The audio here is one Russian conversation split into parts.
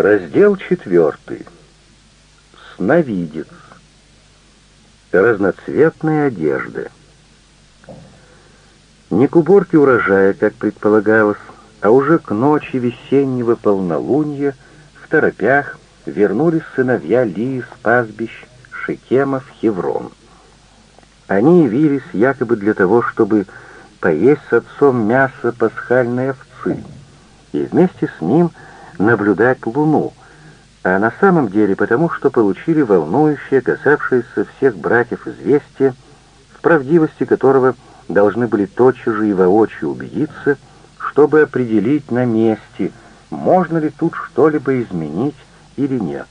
Раздел четвертый. Сновидец. Разноцветные одежды. Не к уборке урожая, как предполагалось, а уже к ночи весеннего полнолуния в торопях вернулись сыновья Лии с пастбищ Шекема в Хеврон. Они явились якобы для того, чтобы поесть с отцом мясо пасхальной овцы, и вместе с ним наблюдать луну, а на самом деле потому, что получили волнующее, касавшееся всех братьев известие, в правдивости которого должны были тотчас же и воочию убедиться, чтобы определить на месте, можно ли тут что-либо изменить или нет.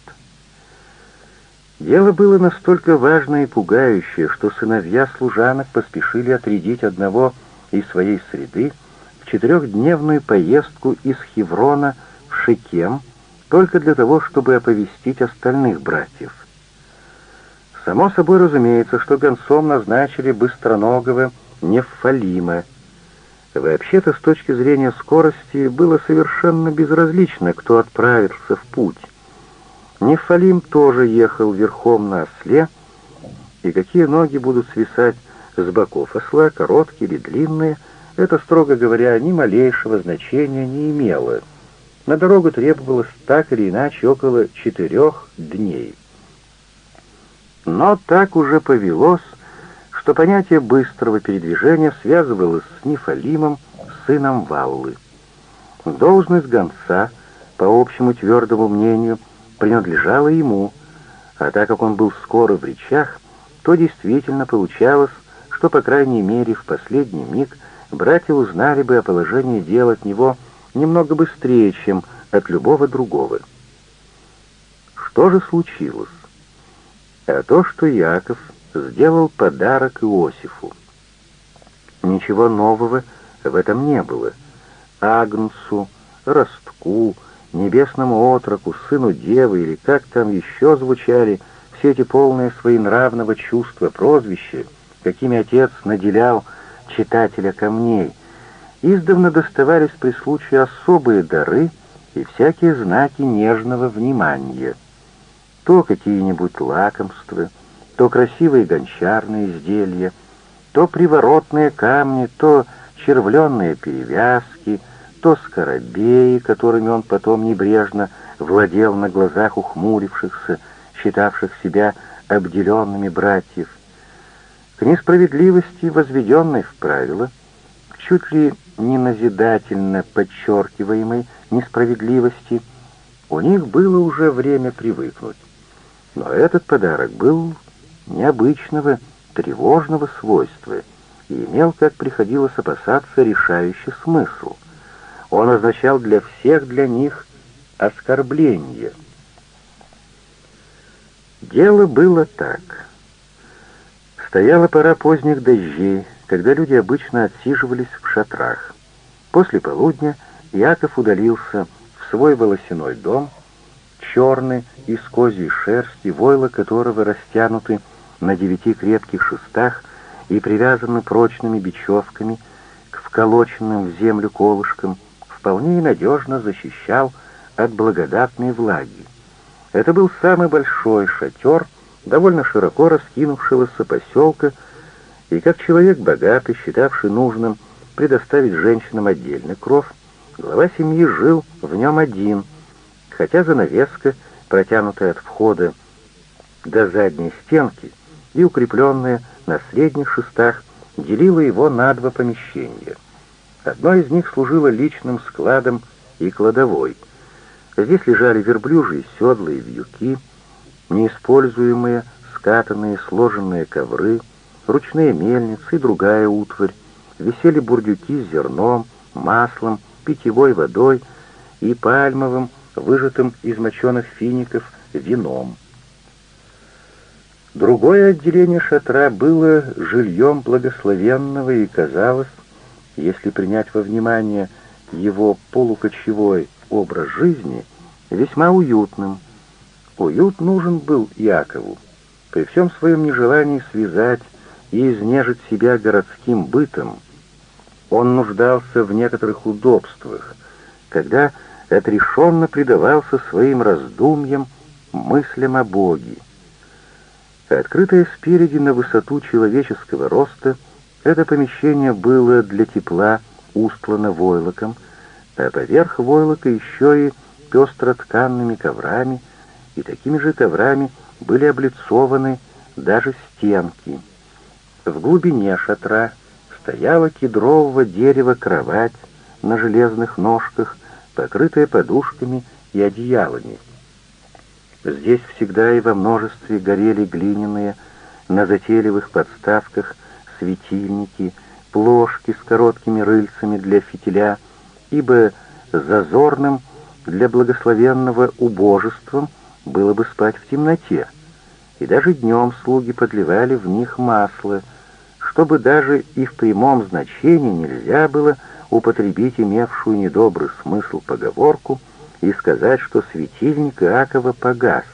Дело было настолько важное и пугающее, что сыновья служанок поспешили отрядить одного из своей среды в четырехдневную поездку из Хеврона Шекем, только для того, чтобы оповестить остальных братьев. Само собой разумеется, что гонцом назначили быстроногого Нефалима. Вообще-то, с точки зрения скорости, было совершенно безразлично, кто отправится в путь. Нефалим тоже ехал верхом на осле, и какие ноги будут свисать с боков осла, короткие или длинные, это, строго говоря, ни малейшего значения не имело. На дорогу требовалось так или иначе около четырех дней. Но так уже повелось, что понятие быстрого передвижения связывалось с Нефалимом, сыном Валлы. Должность гонца, по общему твердому мнению, принадлежала ему, а так как он был скоро в речах, то действительно получалось, что, по крайней мере, в последний миг братья узнали бы о положении дел от него немного быстрее, чем от любого другого. Что же случилось? А то, что Яков сделал подарок Иосифу. Ничего нового в этом не было. Агнцу, Ростку, Небесному отроку, Сыну Девы или как там еще звучали все эти полные своенравного чувства прозвища, какими отец наделял читателя камней, издавна доставались при случае особые дары и всякие знаки нежного внимания. То какие-нибудь лакомства, то красивые гончарные изделия, то приворотные камни, то червленные перевязки, то скоробеи, которыми он потом небрежно владел на глазах ухмурившихся, считавших себя обделенными братьев. К несправедливости, возведенной в правило, к чуть ли не назидательно подчеркиваемой несправедливости, у них было уже время привыкнуть. Но этот подарок был необычного, тревожного свойства и имел, как приходилось опасаться, решающий смысл. Он означал для всех для них оскорбление. Дело было так. Стояла пора поздних дождей, когда люди обычно отсиживались в шатрах. После полудня Яков удалился в свой волосяной дом, черный, из козьей шерсти, войла которого растянуты на девяти крепких шестах и привязаны прочными бечевками к вколоченным в землю колышкам, вполне надежно защищал от благодатной влаги. Это был самый большой шатер, довольно широко раскинувшегося поселка, и как человек богатый, считавший нужным предоставить женщинам отдельный кров, глава семьи жил в нем один, хотя занавеска, протянутая от входа до задней стенки, и укрепленная на средних шестах, делила его на два помещения. Одно из них служило личным складом и кладовой. Здесь лежали верблюжьи седла и вьюки, неиспользуемые, скатанные, сложенные ковры, ручные мельницы и другая утварь, висели бурдюки с зерном, маслом, питьевой водой и пальмовым, выжатым из моченых фиников, вином. Другое отделение шатра было жильем благословенного и казалось, если принять во внимание его полукочевой образ жизни, весьма уютным. Уют нужен был Якову. При всем своем нежелании связать и изнежить себя городским бытом, он нуждался в некоторых удобствах. Когда отрешенно предавался своим раздумьям, мыслям о Боге. Открытое спереди на высоту человеческого роста, это помещение было для тепла устлано войлоком, а поверх войлока еще и пестротканными коврами, и такими же коврами были облицованы даже стенки. В глубине шатра стояла кедрового дерева кровать на железных ножках, покрытая подушками и одеялами. Здесь всегда и во множестве горели глиняные на затейливых подставках светильники, плошки с короткими рыльцами для фитиля, ибо зазорным для благословенного убожеством было бы спать в темноте, и даже днем слуги подливали в них масло, чтобы даже и в прямом значении нельзя было употребить имевшую недобрый смысл поговорку и сказать, что светильник Иакова погас.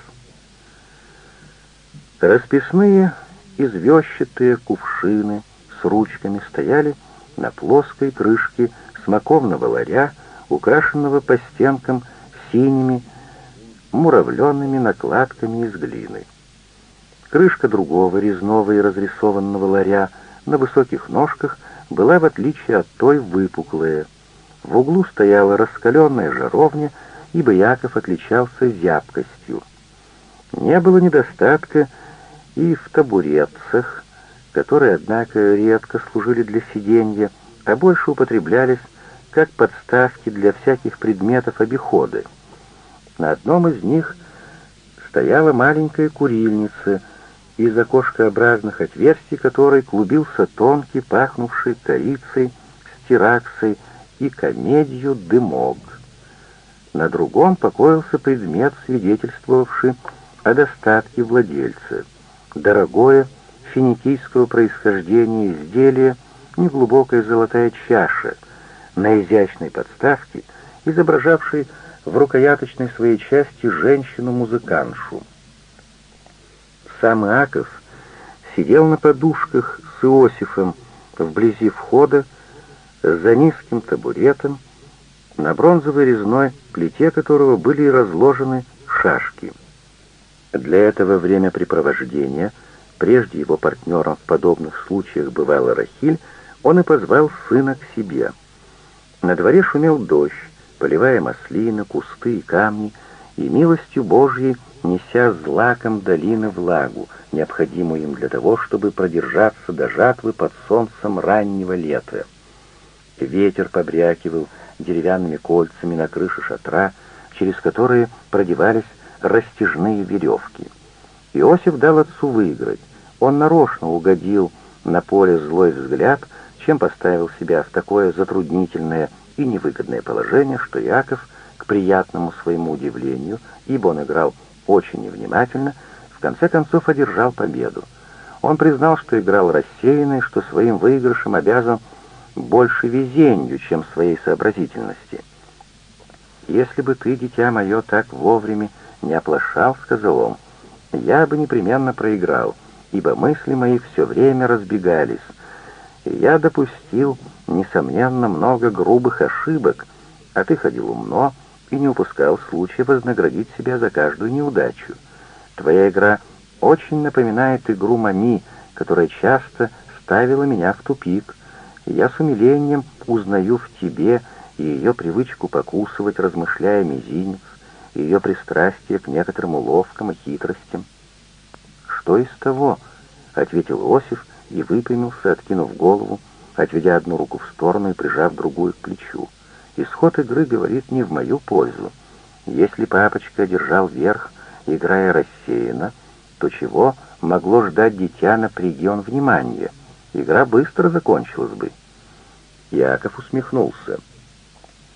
Расписные извещатые кувшины с ручками стояли на плоской крышке смоковного ларя, украшенного по стенкам синими муравленными накладками из глины. Крышка другого резного и разрисованного ларя на высоких ножках была, в отличие от той, выпуклая. В углу стояла раскаленная жаровня, ибо Яков отличался зябкостью. Не было недостатка и в табуретцах, которые, однако, редко служили для сиденья, а больше употреблялись как подставки для всяких предметов обихода. На одном из них стояла маленькая курильница, из окошкообразных отверстий которой клубился тонкий, пахнувший корицей, стираксой и комедию дымок. На другом покоился предмет, свидетельствовавший о достатке владельца. Дорогое, финикийского происхождения изделие, неглубокая золотая чаша, на изящной подставке, изображавшей в рукояточной своей части женщину-музыканшу. Сам Иаков сидел на подушках с Иосифом вблизи входа за низким табуретом, на бронзовой резной плите которого были разложены шашки. Для этого времяпрепровождения, прежде его партнером в подобных случаях бывала Рахиль, он и позвал сына к себе. На дворе шумел дождь, поливая маслины, кусты и камни, и милостью Божьей неся злаком долины влагу, необходимую им для того, чтобы продержаться до жатвы под солнцем раннего лета. Ветер побрякивал деревянными кольцами на крыше шатра, через которые продевались растяжные веревки. Иосиф дал отцу выиграть. Он нарочно угодил на поле злой взгляд, чем поставил себя в такое затруднительное и невыгодное положение, что Яков, к приятному своему удивлению, ибо он играл очень невнимательно, в конце концов одержал победу. Он признал, что играл рассеянно и что своим выигрышем обязан больше везению, чем своей сообразительности. «Если бы ты, дитя мое, так вовремя не оплошал, — сказал он, — я бы непременно проиграл, ибо мысли мои все время разбегались, и я допустил, несомненно, много грубых ошибок, а ты ходил умно и не упускал случая вознаградить себя за каждую неудачу. Твоя игра очень напоминает игру Мами, которая часто ставила меня в тупик, я с умилением узнаю в тебе и ее привычку покусывать, размышляя мизинец, и ее пристрастие к некоторым уловкам и хитростям. «Что из того?» — ответил Осиф и выпрямился, откинув голову, отведя одну руку в сторону и прижав другую к плечу. «Исход игры говорит не в мою пользу. Если папочка держал верх, играя рассеянно, то чего могло ждать дитя, напряги он внимание? Игра быстро закончилась бы». Яков усмехнулся.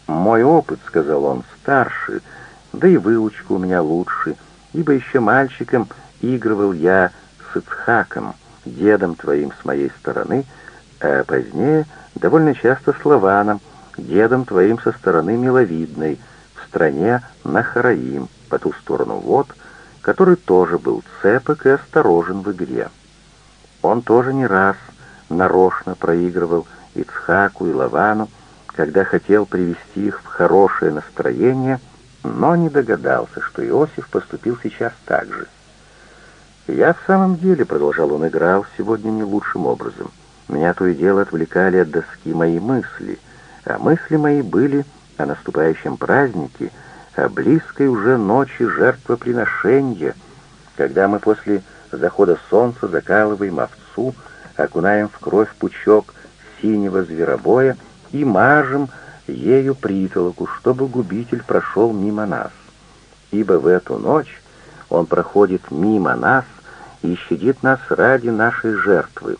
«Мой опыт, — сказал он, — старше, — да и выучка у меня лучше, ибо еще мальчиком игрывал я с Ицхаком, дедом твоим с моей стороны, а позднее довольно часто с Лаваном, дедом твоим со стороны миловидной, в стране Нахараим, по ту сторону вод, который тоже был цепок и осторожен в игре. Он тоже не раз нарочно проигрывал Ицхаку и Лавану, когда хотел привести их в хорошее настроение, но не догадался, что Иосиф поступил сейчас так же. «Я в самом деле», — продолжал он, — играл сегодня не лучшим образом. Меня то и дело отвлекали от доски мои мысли, а мысли мои были о наступающем празднике, о близкой уже ночи жертвоприношения, когда мы после захода солнца закалываем овцу, окунаем в кровь пучок синего зверобоя и мажем ею притолоку, чтобы губитель прошел мимо нас. Ибо в эту ночь он проходит мимо нас и щадит нас ради нашей жертвы,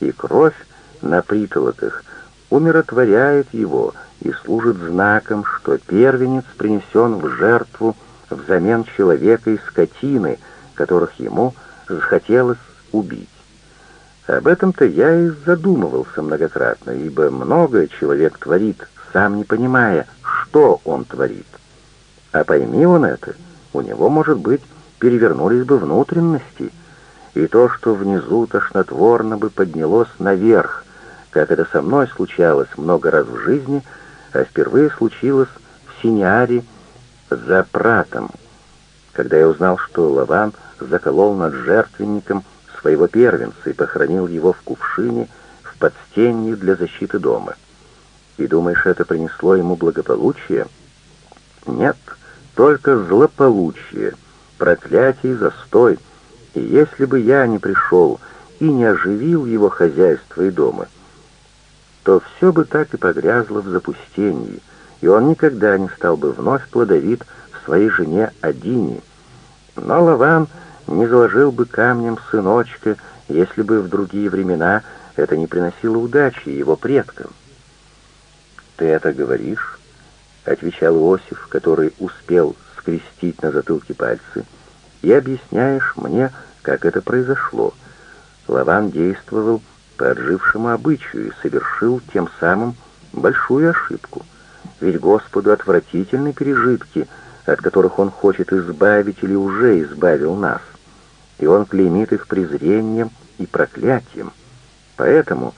и кровь на притолоках умиротворяет его и служит знаком, что первенец принесен в жертву взамен человека и скотины, которых ему захотелось убить. Об этом-то я и задумывался многократно, ибо многое человек творит, сам не понимая, что он творит. А пойми он это, у него, может быть, перевернулись бы внутренности, и то, что внизу тошнотворно бы поднялось наверх, как это со мной случалось много раз в жизни, а впервые случилось в Синиаре за Пратом, когда я узнал, что Лаван заколол над жертвенником своего первенца и похоронил его в кувшине в подстенье для защиты дома. И думаешь, это принесло ему благополучие? Нет, только злополучие, проклятие и застой — и если бы я не пришел и не оживил его хозяйство и дома, то все бы так и погрязло в запустении, и он никогда не стал бы вновь плодовит в своей жене Адине. Но Лаван не заложил бы камнем сыночка, если бы в другие времена это не приносило удачи его предкам. «Ты это говоришь?» — отвечал Иосиф, который успел скрестить на затылке пальцы — и объясняешь мне, как это произошло. Лаван действовал по отжившему обычаю и совершил тем самым большую ошибку. Ведь Господу отвратительны пережитки, от которых Он хочет избавить или уже избавил нас, и Он клеймит их презрением и проклятием. Поэтому,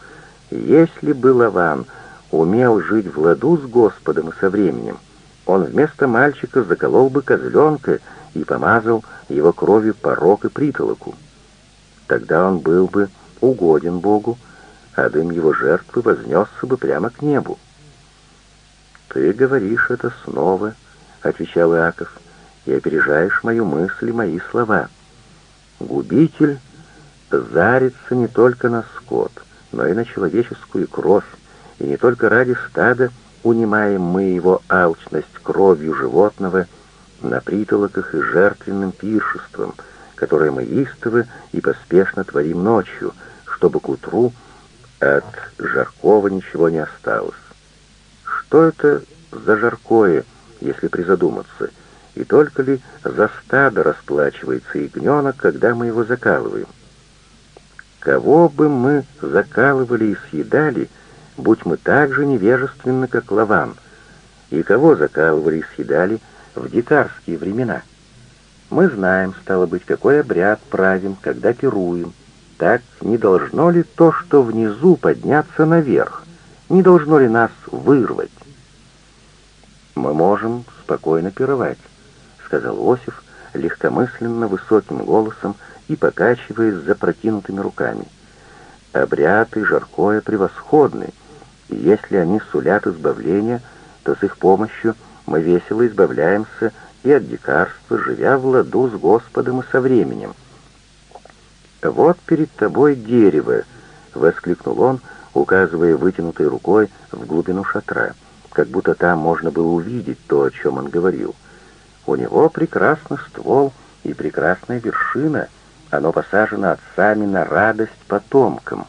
если бы Лаван умел жить в ладу с Господом и со временем, он вместо мальчика заколол бы козленка и помазал его кровью порог и притолоку. Тогда он был бы угоден Богу, а дым его жертвы вознесся бы прямо к небу. «Ты говоришь это снова», — отвечал Иаков, — «и опережаешь мою мысль и мои слова. Губитель зарится не только на скот, но и на человеческую кровь, и не только ради стада унимаем мы его алчность кровью животного — на притолоках и жертвенным пиршеством, которое мы истово и поспешно творим ночью, чтобы к утру от жаркого ничего не осталось. Что это за жаркое, если призадуматься, и только ли за стадо расплачивается ягненок, когда мы его закалываем? Кого бы мы закалывали и съедали, будь мы так же невежественны, как Лаван, и кого закалывали и съедали, в дикарские времена. Мы знаем, стало быть, какой обряд правим, когда пируем. Так не должно ли то, что внизу, подняться наверх? Не должно ли нас вырвать? Мы можем спокойно пировать, сказал Осиф легкомысленно высоким голосом и покачиваясь за прокинутыми руками. Обряд и жаркое превосходны, и если они сулят избавление, то с их помощью — мы весело избавляемся и от дикарства, живя в ладу с Господом и со временем. «Вот перед тобой дерево!» — воскликнул он, указывая вытянутой рукой в глубину шатра, как будто там можно было увидеть то, о чем он говорил. «У него прекрасный ствол и прекрасная вершина. Оно посажено отцами на радость потомкам.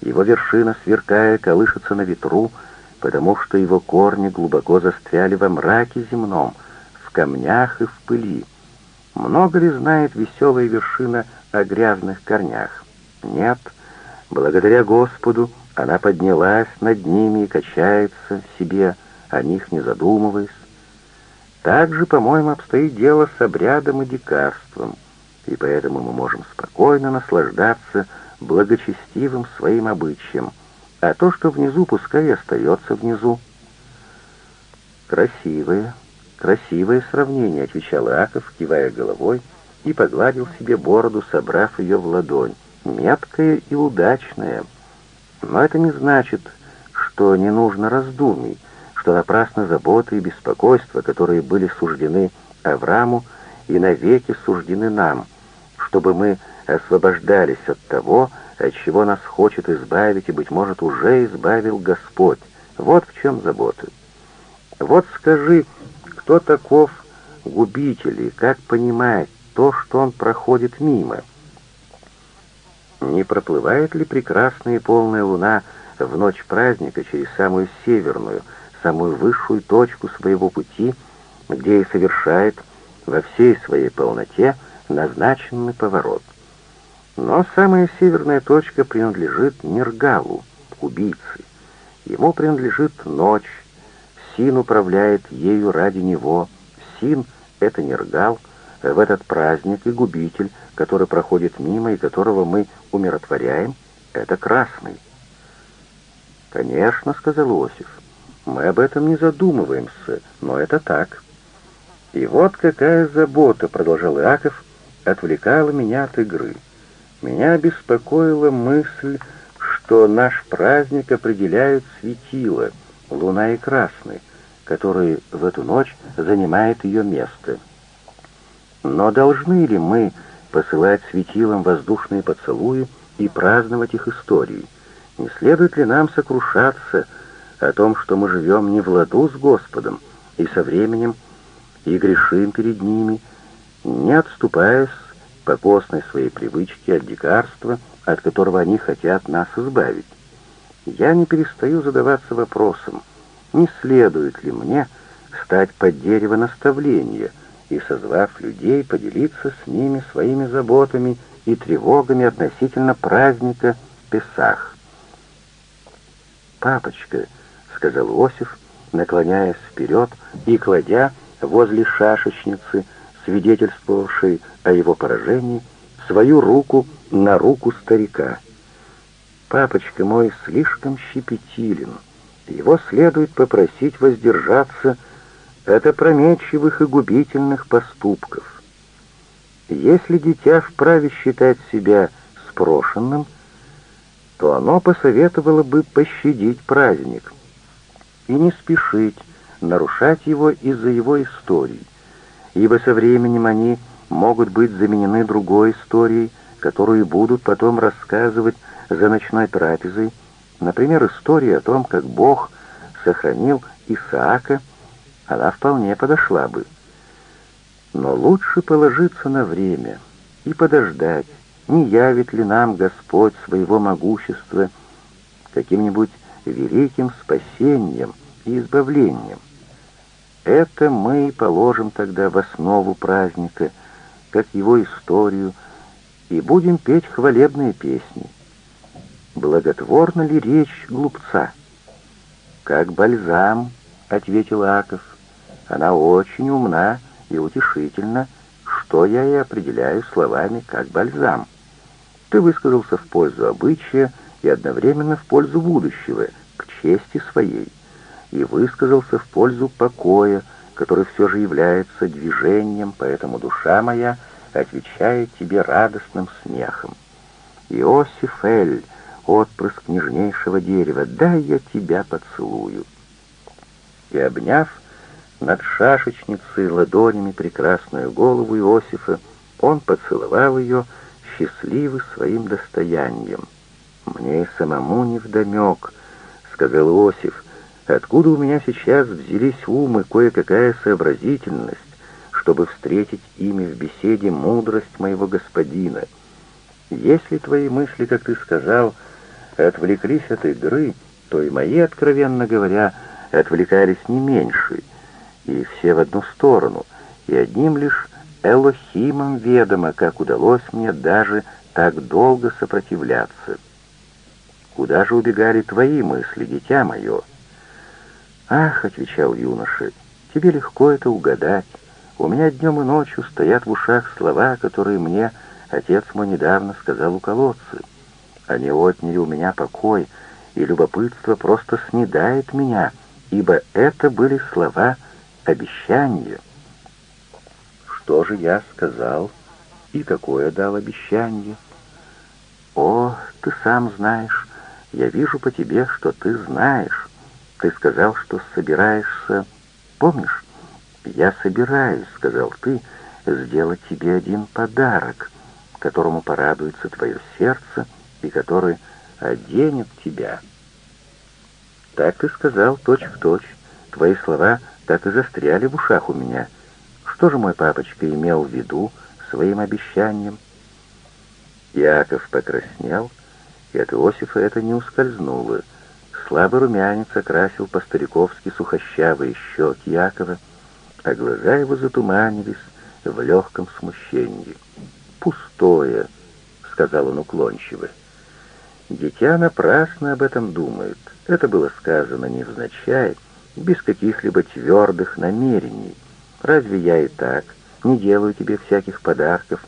Его вершина, сверкая, колышется на ветру, — потому что его корни глубоко застряли во мраке земном, в камнях и в пыли. Много ли знает веселая вершина о грязных корнях? Нет. Благодаря Господу она поднялась над ними и качается в себе, о них не задумываясь. Так же, по-моему, обстоит дело с обрядом и дикарством, и поэтому мы можем спокойно наслаждаться благочестивым своим обычаем — а то, что внизу, пускай и остается внизу. «Красивое, красивое сравнение», — отвечал Аков, кивая головой, и погладил себе бороду, собрав ее в ладонь. «Меткое и удачное. Но это не значит, что не нужно раздумий, что напрасно заботы и беспокойства, которые были суждены Аврааму и навеки суждены нам, чтобы мы освобождались от того, от чего нас хочет избавить и, быть может, уже избавил Господь. Вот в чем забота. Вот скажи, кто таков губитель и как понимать то, что он проходит мимо? Не проплывает ли прекрасная и полная луна в ночь праздника через самую северную, самую высшую точку своего пути, где и совершает во всей своей полноте назначенный поворот? Но самая северная точка принадлежит Нергалу, убийце. Ему принадлежит ночь, Син управляет ею ради него. Син — это Нергал, в этот праздник и губитель, который проходит мимо и которого мы умиротворяем, это Красный. «Конечно», — сказал Иосиф, — «мы об этом не задумываемся, но это так». «И вот какая забота», — продолжал Иаков, — «отвлекала меня от игры. Меня беспокоила мысль, что наш праздник определяют светила, луна и красный, который в эту ночь занимает ее место. Но должны ли мы посылать светилам воздушные поцелуи и праздновать их истории? Не следует ли нам сокрушаться о том, что мы живем не в ладу с Господом и со временем и грешим перед ними, не отступаясь по постной своей привычке от дикарства, от которого они хотят нас избавить? Я не перестаю задаваться вопросом, не следует ли мне стать под дерево наставления и, созвав людей, поделиться с ними своими заботами и тревогами относительно праздника Песах. «Папочка», — сказал Иосиф, наклоняясь вперед и кладя возле шашечницы, свидетельствовавшей о его поражении, свою руку на руку старика. «Папочка мой слишком щепетилен» его следует попросить воздержаться от опрометчивых и губительных поступков. Если дитя вправе считать себя спрошенным, то оно посоветовало бы пощадить праздник и не спешить нарушать его из-за его историй, ибо со временем они могут быть заменены другой историей, которую будут потом рассказывать за ночной трапезой, Например, история о том, как Бог сохранил Исаака, она вполне подошла бы. Но лучше положиться на время и подождать, не явит ли нам Господь своего могущества каким-нибудь великим спасением и избавлением. Это мы и положим тогда в основу праздника, как его историю, и будем петь хвалебные песни благотворна ли речь глупца? «Как бальзам», — ответил Аков, — «она очень умна и утешительна, что я и определяю словами «как бальзам». Ты высказался в пользу обычая и одновременно в пользу будущего, к чести своей, и высказался в пользу покоя, который все же является движением, поэтому душа моя отвечает тебе радостным смехом. Иосиф Эль, отпрыск нежнейшего дерева, дай я тебя поцелую. И обняв над шашечницей ладонями прекрасную голову Иосифа, он поцеловал ее, счастливый своим достоянием. «Мне и самому невдомек», — сказал Иосиф, — «откуда у меня сейчас взялись ум и кое-какая сообразительность, чтобы встретить ими в беседе мудрость моего господина. Если твои мысли, как ты сказал, — отвлеклись от игры, то и мои, откровенно говоря, отвлекались не меньше, и все в одну сторону, и одним лишь Элохимом ведомо, как удалось мне даже так долго сопротивляться. Куда же убегали твои мысли, дитя мое? «Ах», — отвечал юноша, — «тебе легко это угадать. У меня днем и ночью стоят в ушах слова, которые мне отец мой недавно сказал у колодца. Они отняли у меня покой, и любопытство просто снедает меня, ибо это были слова обещания. Что же я сказал и какое дал обещание? О, ты сам знаешь, я вижу по тебе, что ты знаешь. Ты сказал, что собираешься... Помнишь? Я собираюсь, сказал ты, сделать тебе один подарок, которому порадуется твое сердце и который оденет тебя. Так ты сказал точь-в-точь. Точь. Твои слова так и застряли в ушах у меня. Что же мой папочка имел в виду своим обещанием? Яков покраснел, и от Иосифа это не ускользнуло. Слабый румянец окрасил по-стариковски сухощавые щеки Якова, а глаза его затуманились в легком смущении. «Пустое», — сказал он уклончиво. Дитя напрасно об этом думает. Это было сказано невзначай, без каких-либо твердых намерений. Разве я и так не делаю тебе всяких подарков,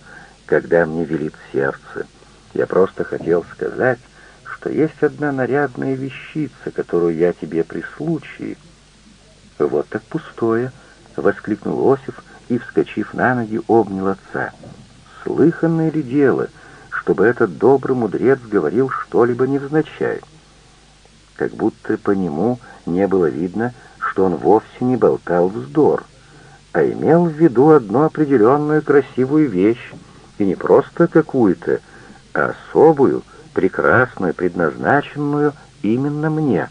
когда мне велит сердце? Я просто хотел сказать, что есть одна нарядная вещица, которую я тебе при случае... «Вот так пустое!» — воскликнул Осиф и, вскочив на ноги, обнял отца. «Слыханное ли дело?» чтобы этот добрый мудрец говорил что-либо невзначай. Как будто по нему не было видно, что он вовсе не болтал вздор, а имел в виду одну определенную красивую вещь, и не просто какую-то, а особую, прекрасную, предназначенную именно мне.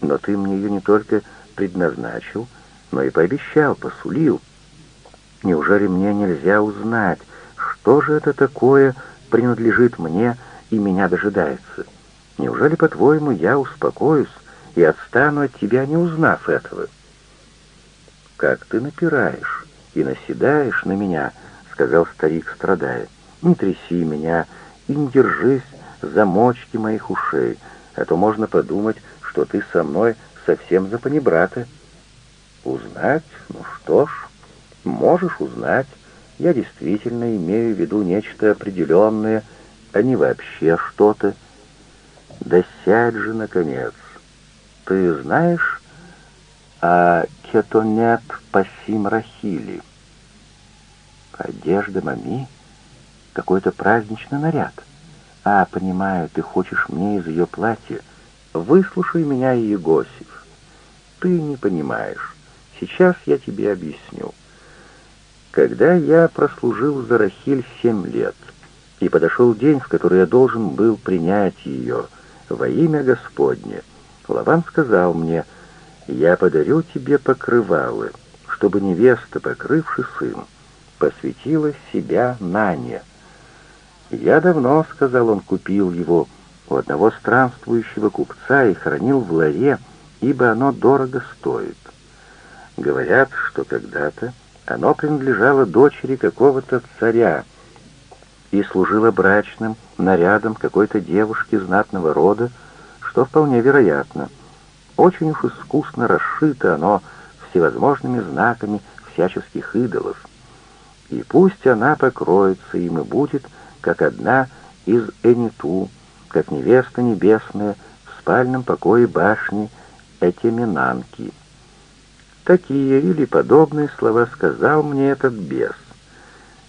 Но ты мне ее не только предназначил, но и пообещал, посулил. Неужели мне нельзя узнать, что же это такое, принадлежит мне и меня дожидается. Неужели, по-твоему, я успокоюсь и отстану от тебя, не узнав этого?» «Как ты напираешь и наседаешь на меня», — сказал старик, страдая. «Не тряси меня и не держись за мочки моих ушей, а то можно подумать, что ты со мной совсем за панибрата». «Узнать? Ну что ж, можешь узнать». Я действительно имею в виду нечто определенное, а не вообще что-то. Да сядь же, наконец. Ты знаешь о кетонет пасим рахили? Одежда мами? Какой-то праздничный наряд. А, понимаю, ты хочешь мне из ее платья. Выслушай меня, Егосев. Ты не понимаешь. Сейчас я тебе объясню. Когда я прослужил за Рахиль семь лет, и подошел день, в который я должен был принять ее во имя Господне, Лаван сказал мне, «Я подарю тебе покрывалы, чтобы невеста, покрывши сын, посвятила себя Нане». «Я давно, — сказал он, — купил его у одного странствующего купца и хранил в ларе, ибо оно дорого стоит. Говорят, что когда-то оно принадлежало дочери какого-то царя и служило брачным нарядом какой-то девушки знатного рода, что вполне вероятно. Очень уж искусно расшито оно всевозможными знаками всяческих идолов. И пусть она покроется им и будет, как одна из Эниту, как невеста небесная в спальном покое башни Этеминанки. Такие или подобные слова сказал мне этот бес.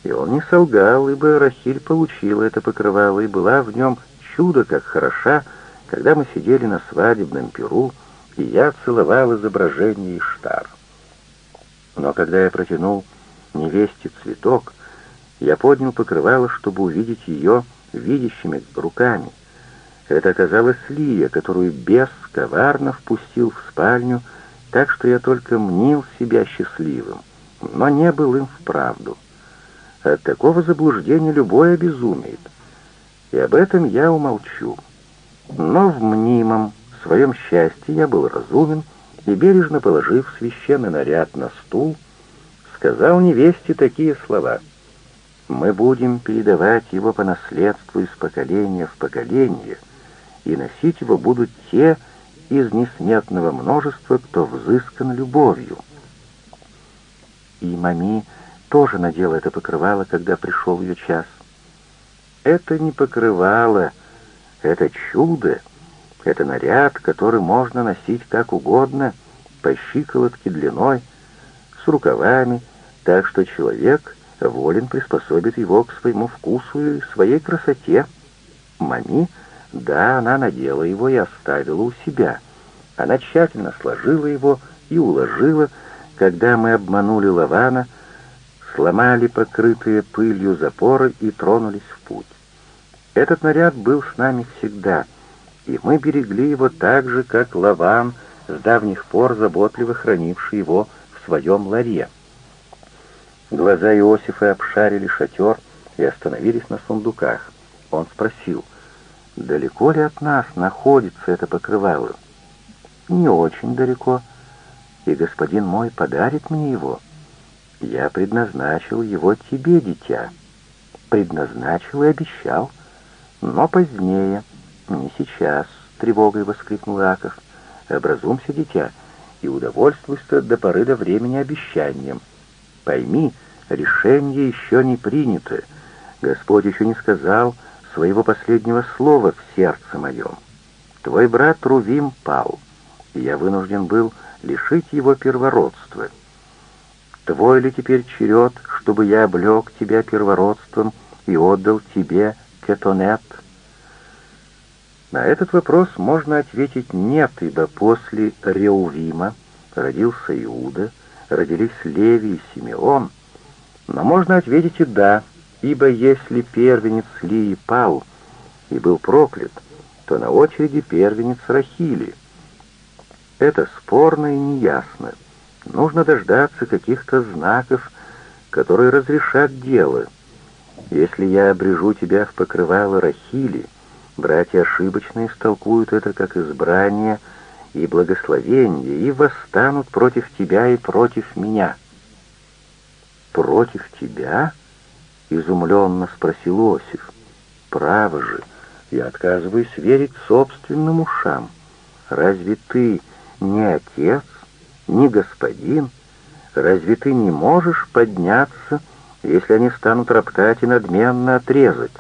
И он не солгал, ибо Рахиль получила это покрывало, и была в нем чудо как хороша, когда мы сидели на свадебном перу, и я целовал изображение Иштар. Но когда я протянул невесте цветок, я поднял покрывало, чтобы увидеть ее видящими руками. Это оказалась Лия, которую бес коварно впустил в спальню, так что я только мнил себя счастливым, но не был им вправду. От такого заблуждения любой обезумеет, и об этом я умолчу. Но в мнимом своем счастье я был разумен и, бережно положив священный наряд на стул, сказал невесте такие слова. «Мы будем передавать его по наследству из поколения в поколение, и носить его будут те, из несметного множества, кто взыскан любовью. И Мами тоже надела это покрывало, когда пришел ее час. Это не покрывало, это чудо, Это наряд, который можно носить как угодно, по щиколотке длиной, с рукавами, так что человек волен приспособить его к своему вкусу и своей красоте. Мами, да, она надела его и оставила у себя. Она тщательно сложила его и уложила, когда мы обманули Лавана, сломали покрытые пылью запоры и тронулись в путь. Этот наряд был с нами всегда, и мы берегли его так же, как Лаван, с давних пор заботливо хранивший его в своем ларе. Глаза Иосифа обшарили шатер и остановились на сундуках. Он спросил, далеко ли от нас находится это покрывало? Не очень далеко, и господин мой подарит мне его. Я предназначил его тебе, дитя. Предназначил и обещал. Но позднее, не сейчас, — тревогой воскликнул Аков. Образумся, дитя, и удовольствуйся до поры до времени обещанием. Пойми, решение еще не принято. Господь еще не сказал своего последнего слова в сердце моем. Твой брат Рувим пал, и я вынужден был лишить его первородства. Твой ли теперь черед, чтобы я облег тебя первородством и отдал тебе кетонет? На этот вопрос можно ответить «нет», ибо после Реувима родился Иуда, родились Леви и Симеон. Но можно ответить и «да», ибо если первенец Лии пал и был проклят, то на очереди первенец Рахили — это спорно и неясно. Нужно дождаться каких-то знаков, которые разрешат дело. Если я обрежу тебя в покрывало Рахили, братья ошибочно истолкуют это как избрание и благословение и восстанут против тебя и против меня». «Против тебя?» — изумленно спросил Осиф. «Право же, я отказываюсь верить собственным ушам. Разве ты ни отец, ни господин. Разве ты не можешь подняться, если они станут роптать и надменно отрезать?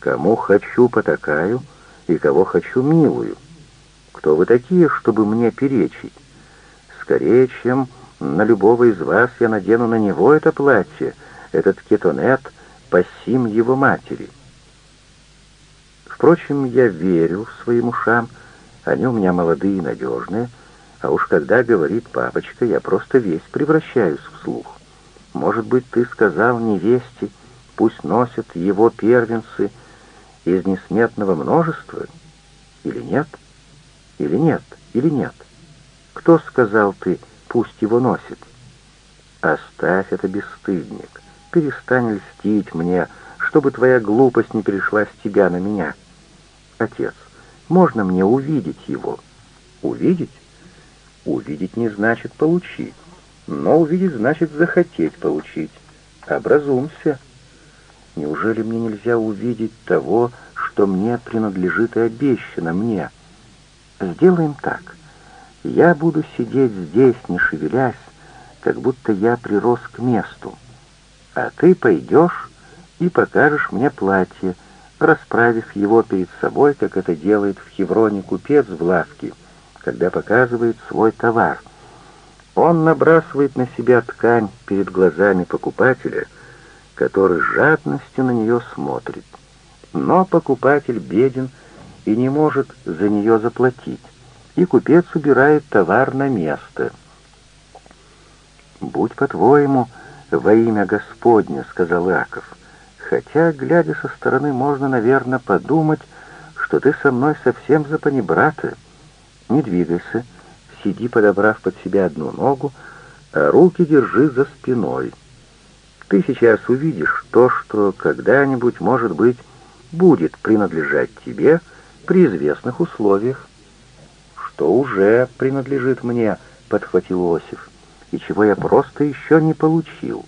Кому хочу потакаю и кого хочу милую? Кто вы такие, чтобы мне перечить? Скорее, чем на любого из вас я надену на него это платье, этот кетонет, пассим его матери. Впрочем, я верю своим ушам, они у меня молодые и надежные, а уж когда говорит папочка, я просто весь превращаюсь в слух. Может быть, ты сказал невесте, пусть носят его первенцы из несметного множества? Или нет? Или нет? Или нет? Кто сказал ты, пусть его носит? Оставь это, бесстыдник. Перестань льстить мне, чтобы твоя глупость не перешла с тебя на меня. Отец, можно мне увидеть его? Увидеть? Увидеть не значит получить, но увидеть значит захотеть получить. Образумся. Неужели мне нельзя увидеть того, что мне принадлежит и обещано мне? Сделаем так. Я буду сидеть здесь, не шевелясь, как будто я прирос к месту. А ты пойдешь и покажешь мне платье, расправив его перед собой, как это делает в Хевроне купец в лавке — когда показывает свой товар. Он набрасывает на себя ткань перед глазами покупателя, который жадностью на нее смотрит. Но покупатель беден и не может за нее заплатить, и купец убирает товар на место. «Будь по-твоему, во имя Господня», — сказал Иаков, «хотя, глядя со стороны, можно, наверное, подумать, что ты со мной совсем запанибрата». Не двигайся, сиди, подобрав под себя одну ногу, а руки держи за спиной. Ты сейчас увидишь то, что когда-нибудь, может быть, будет принадлежать тебе при известных условиях. Что уже принадлежит мне, подхватил Осиф, и чего я просто еще не получил.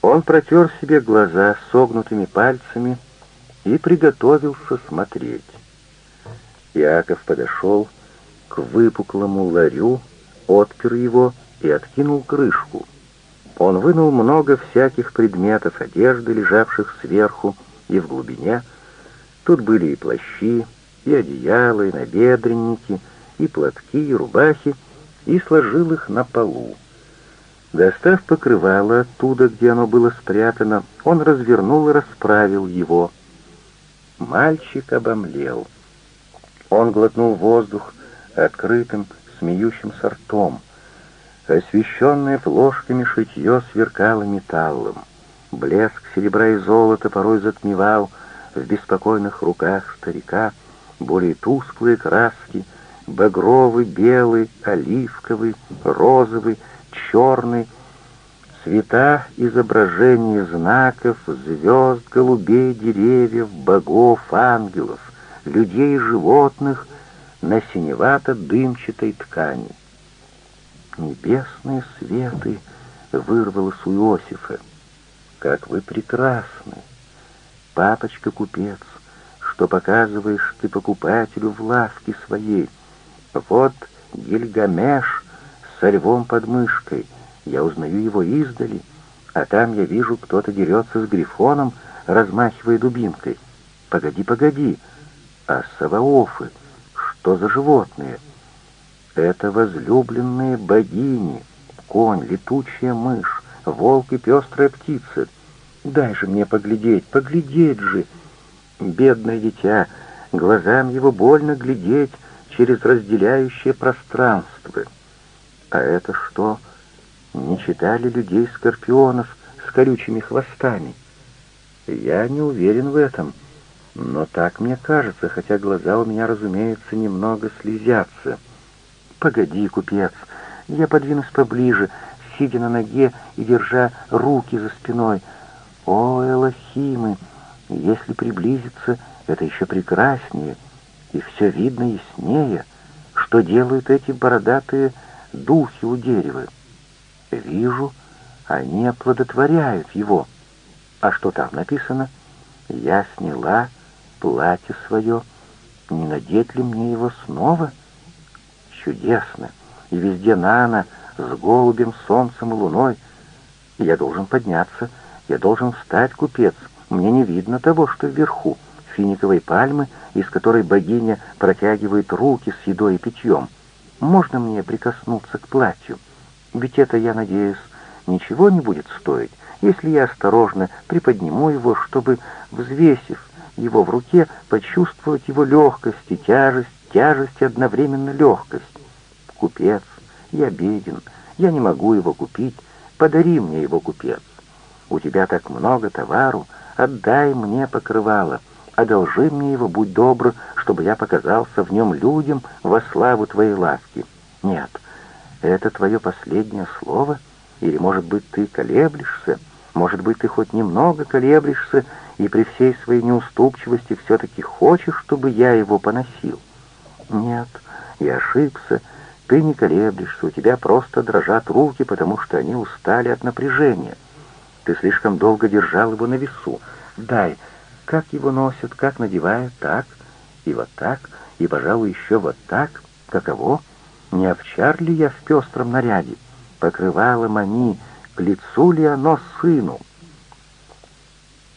Он протер себе глаза согнутыми пальцами и приготовился смотреть. Иаков подошел к выпуклому ларю, отпер его и откинул крышку. Он вынул много всяких предметов одежды, лежавших сверху и в глубине. Тут были и плащи, и одеяла, и набедренники, и платки, и рубахи, и сложил их на полу. Достав покрывало оттуда, где оно было спрятано, он развернул и расправил его. Мальчик обомлел. Он глотнул воздух открытым, смеющимся ртом. Освещенное плошками шитье сверкало металлом. Блеск серебра и золота порой затмевал в беспокойных руках старика более тусклые краски, багровый, белый, оливковый, розовый, черный, цвета изображений знаков, звезд, голубей, деревьев, богов, ангелов, людей и животных на синевато-дымчатой ткани. Небесные светы вырвалось у Иосифа. Как вы прекрасны! Папочка-купец, что показываешь ты покупателю в лавке своей. Вот Гильгамеш со львом под мышкой. Я узнаю его издали, а там я вижу, кто-то дерется с грифоном, размахивая дубинкой. Погоди, погоди, а саваофы, что за животные? Это возлюбленные богини, конь, летучая мышь, волк и пестрая птица. Дай же мне поглядеть, поглядеть же! Бедное дитя, глазам его больно глядеть через разделяющее пространство. А это что? Не читали людей-скорпионов с колючими хвостами? Я не уверен в этом, но так мне кажется, хотя глаза у меня, разумеется, немного слезятся. Погоди, купец, я подвинусь поближе, сидя на ноге и держа руки за спиной. О, Элохимы, если приблизиться, это еще прекраснее, и все видно яснее, что делают эти бородатые духи у дерева. Вижу, они оплодотворяют его. А что там написано? Я сняла платье свое. Не надеть ли мне его снова? Чудесно. И везде Нана с голубем, солнцем и луной. Я должен подняться, я должен встать, купец. Мне не видно того, что вверху, финиковой пальмы, из которой богиня протягивает руки с едой и питьем. Можно мне прикоснуться к платью? Ведь это, я надеюсь, ничего не будет стоить, если я осторожно приподниму его, чтобы, взвесив его в руке, почувствовать его легкость и тяжесть, тяжесть и одновременно легкость. Купец, я беден, я не могу его купить, подари мне его, купец. У тебя так много товару, отдай мне покрывало, одолжи мне его, будь добр, чтобы я показался в нем людям во славу твоей ласки. Нет, это твое последнее слово? Или, может быть, ты колеблешься? Может быть, ты хоть немного колеблешься и при всей своей неуступчивости все-таки хочешь, чтобы я его поносил? Нет, я ошибся. Ты не колеблешься, у тебя просто дрожат руки, потому что они устали от напряжения. Ты слишком долго держал его на весу. Дай, как его носят, как надевают, так, и вот так, и, пожалуй, еще вот так. Каково? Не овчар ли я в пестром наряде? Покрывалом они, к лицу ли оно сыну?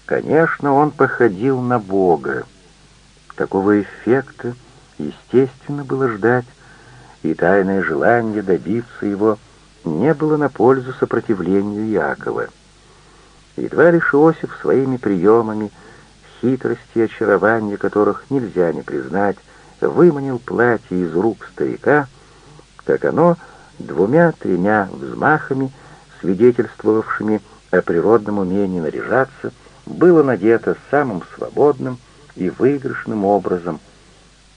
Конечно, он походил на Бога. Такого эффекта, естественно, было ждать, и тайное желание добиться его не было на пользу сопротивлению Якова. Едва лишь Иосиф своими приемами — хитрости и очарования которых нельзя не признать, выманил платье из рук старика, как оно двумя-тремя взмахами, свидетельствовавшими о природном умении наряжаться, было надето самым свободным и выигрышным образом,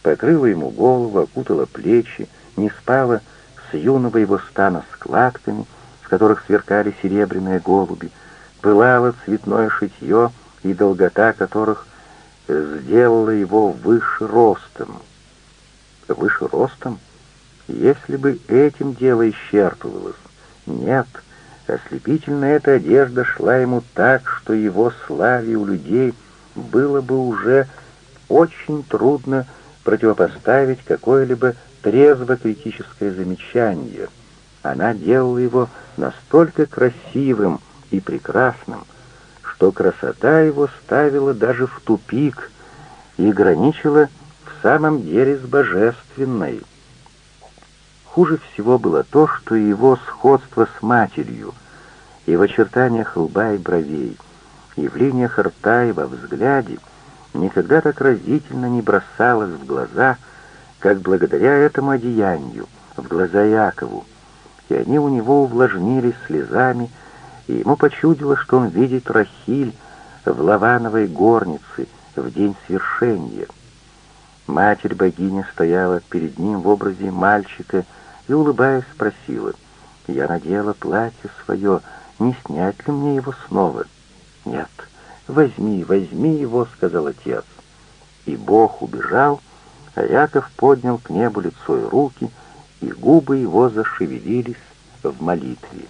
покрыло ему голову, окутало плечи, не спало с юного его стана складками, в которых сверкали серебряные голуби, пылало цветное шитье, и долгота которых сделала его выше ростом. Выше ростом? Если бы этим дело исчерпывалось. Нет, ослепительная эта одежда шла ему так, что его славе у людей было бы уже очень трудно противопоставить какое-либо трезво-критическое замечание. Она делала его настолько красивым и прекрасным, что красота его ставила даже в тупик и граничила в самом деле с божественной. Хуже всего было то, что его сходство с матерью, и в очертаниях лба и бровей, и в линиях рта, и во взгляде никогда так разительно не бросалось в глаза, как благодаря этому одеянию, в глаза Якову, и они у него увлажнились слезами, и ему почудилось, что он видит Рахиль в лавановой горнице в день свершения. Матерь богини стояла перед ним в образе мальчика и, улыбаясь, спросила, «Я надела платье свое, не снять ли мне его снова?» «Нет, возьми, возьми его», — сказал отец. И Бог убежал, а Яков поднял к небу лицо и руки, и губы его зашевелились в молитве.